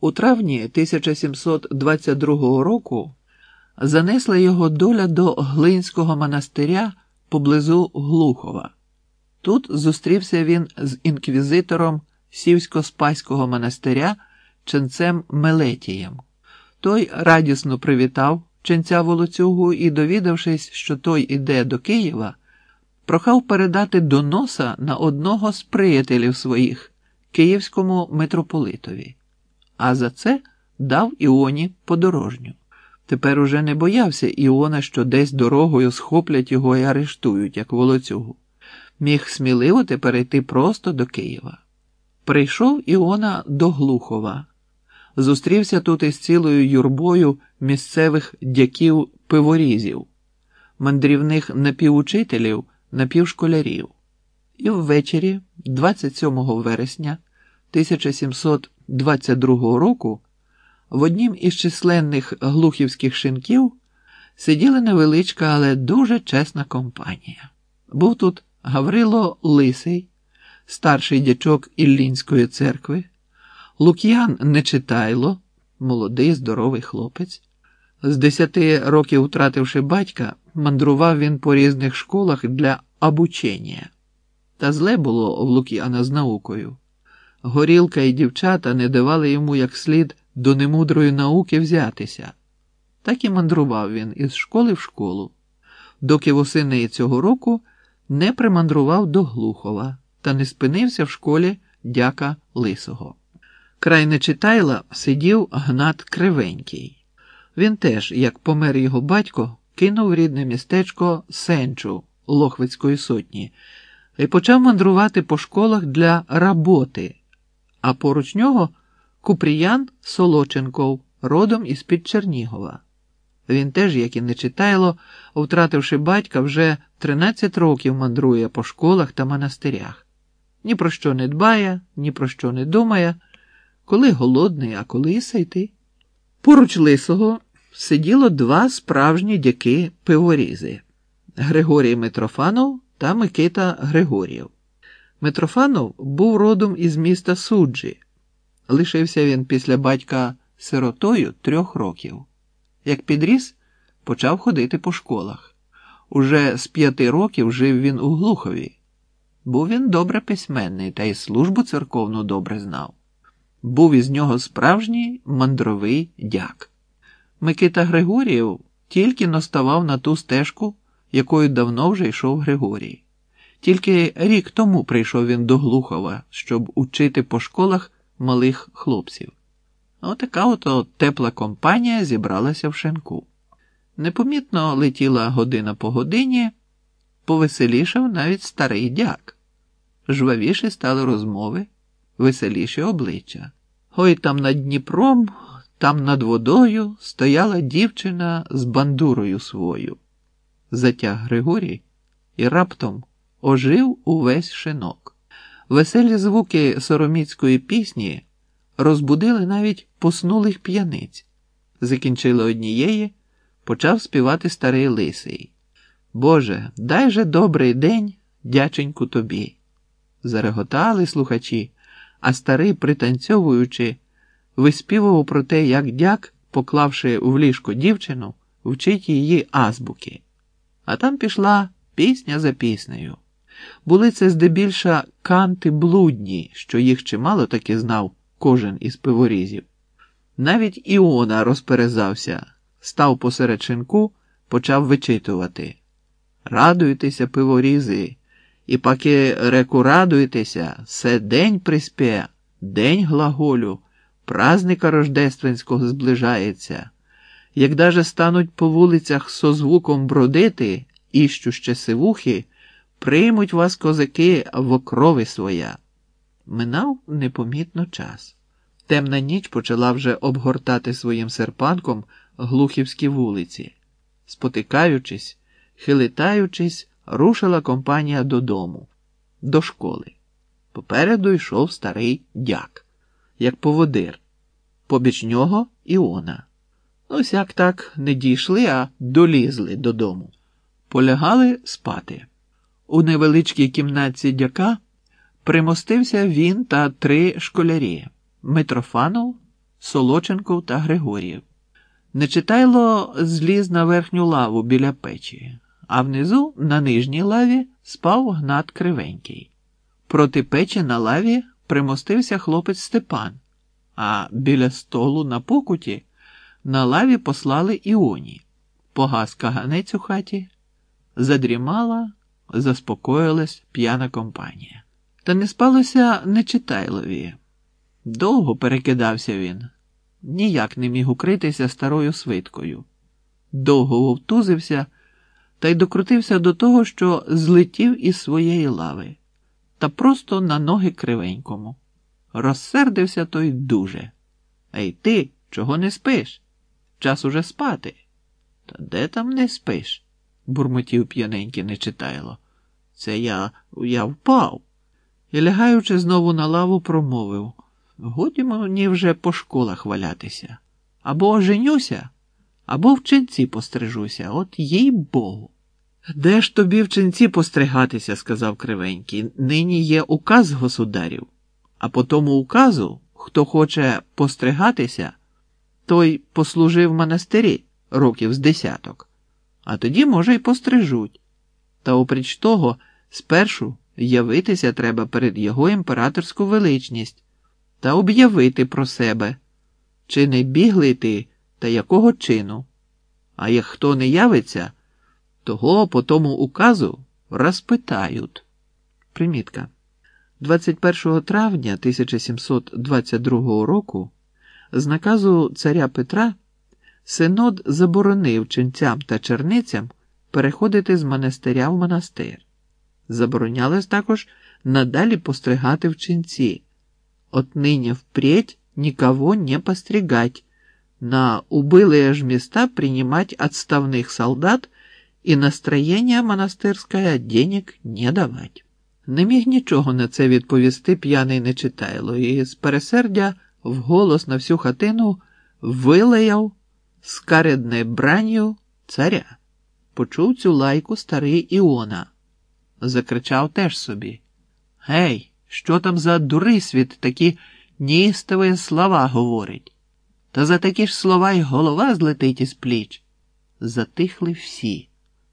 У травні 1722 року занесла його доля до Глинського монастиря поблизу Глухова. Тут зустрівся він з інквізитором Сівсько-Спаського монастиря ченцем Мелетієм. Той радісно привітав ченця волоцюгу і, довідавшись, що той іде до Києва, прохав передати доноса на одного з приятелів своїх київському митрополитові, а за це дав Іоні подорожню. Тепер уже не боявся Іона, що десь дорогою схоплять його і арештують, як волоцюгу. Міг сміливо тепер йти просто до Києва. Прийшов Іона до Глухова, зустрівся тут із цілою юрбою місцевих дяків пиворізів, мандрівних напівучителів, напівшколярів. І ввечері, 27 вересня 1722 року, в однім із численних глухівських шинків сиділа невеличка, але дуже чесна компанія. Був тут Гаврило Лисий, старший дячок Іллінської церкви, Лук'ян Нечитайло, молодий, здоровий хлопець. З десяти років втративши батька, мандрував він по різних школах для обучення. Та зле було в Лук'яна з наукою. Горілка і дівчата не давали йому як слід до немудрої науки взятися. Так і мандрував він із школи в школу, доки восени цього року не примандрував до Глухова та не спинився в школі дяка Лисого. Край Нечитайла сидів Гнат Кривенький. Він теж, як помер його батько, кинув рідне містечко Сенчу Лохвицької сотні і почав мандрувати по школах для роботи, а поруч нього Купріян Солоченков, родом із під Чернігова. Він теж, як і Нечитайло, втративши батька, вже 13 років мандрує по школах та монастирях. Ні про що не дбає, ні про що не думає, коли голодний, а коли і ситий. Поруч лисого сиділо два справжні дяки пиворізи Григорій Митрофанов та Микита Григорів. Митрофанов був родом із міста Суджі. Лишився він після батька сиротою трьох років. Як підріс, почав ходити по школах. Уже з п'яти років жив він у Глухові. Був він добре письменний та й службу церковну добре знав. Був із нього справжній мандровий дяк. Микита Григорієв тільки наставав на ту стежку, якою давно вже йшов Григорій. Тільки рік тому прийшов він до Глухова, щоб учити по школах малих хлопців. Отака ото тепла компанія зібралася в шинку. Непомітно летіла година по годині, повеселішав навіть старий дяк. Жвавіші стали розмови, веселіші обличчя. Ой там над Дніпром, там над водою стояла дівчина з бандурою свою. Затяг Григорій і раптом ожив увесь шинок. Веселі звуки сороміцької пісні розбудили навіть поснулих п'яниць. Закінчили однієї, почав співати старий лисий. Боже, дай же добрий день, дяченьку тобі. Зареготали слухачі, а старий, пританцьовуючи, виспівував про те, як дяк, поклавши в ліжко дівчину, вчить її азбуки. А там пішла пісня за піснею. Були це здебільша канти блудні, що їх чимало таки знав кожен із пиворізів. Навіть Іона розперезався, став посеред шинку, почав вичитувати. Радуйтеся, пиворізи, і паки реку радуйтеся, се день приспє, день глаголю, праздника рождественського зближається. Як даже стануть по вулицях со звуком бродити, іщуще сивухи, приймуть вас козаки в окрови своя. Минав непомітно час. Темна ніч почала вже обгортати своїм серпанком глухівські вулиці. Спотикаючись, хилитаючись, рушила компанія додому, до школи. Попереду йшов старий дяк, як поводир. Побіч нього Іона. Ось як так не дійшли, а долізли додому. Полягали спати. У невеличкій кімнатці дяка примостився він та три школярі Митрофанов, Солоченков та Григорів. Нечитайло зліз на верхню лаву біля печі, а внизу, на нижній лаві, спав гнат кривенький. Проти печі на лаві примостився хлопець Степан, а біля столу на покуті на лаві послали Іоні. Погас каганець у хаті, задрімала, заспокоїлась п'яна компанія. Та не спалося Нечитайлові. Довго перекидався він, ніяк не міг укритися старою свиткою. Довго вовтузився та й докрутився до того, що злетів із своєї лави, та просто на ноги кривенькому. Розсердився той дуже. Ей ти, чого не спиш? Час уже спати. Та де там не спиш? Бурмотів п'яненький нечитайло. Це я я впав. І, лягаючи знову на лаву, промовив Годі мені вже по школах валятися. Або оженюся, або в ченці пострижуся, от їй Богу. Де ж тобі в ченці постригатися, сказав кривенький. Нині є указ государів, а по тому указу, хто хоче постригатися, той послужив в монастирі років з десяток, а тоді, може, й пострижуть. Та опріч того, спершу явитися треба перед його імператорську величність та об'явити про себе, чи не бігли ти та якого чину. А як хто не явиться, того по тому указу розпитають. Примітка. 21 травня 1722 року з наказу царя Петра Синод заборонив ченцям та черницям переходити з монастиря в монастир. Заборонялось також надалі постригати в ченці. Отныне впредь никого не постригать, на убылые ж места принимать отставных солдат і настроєння монастирське денег не давать. Не міг нічого на це відповісти п'яний нечитайло, і з пересердя вголос на всю хатину вилаяв скаредне бранню царя. Почув цю лайку старий Іона. Закричав теж собі. Гей, що там за дурисвіт такі ністові слова говорить? Та за такі ж слова й голова злетить із пліч. Затихли всі.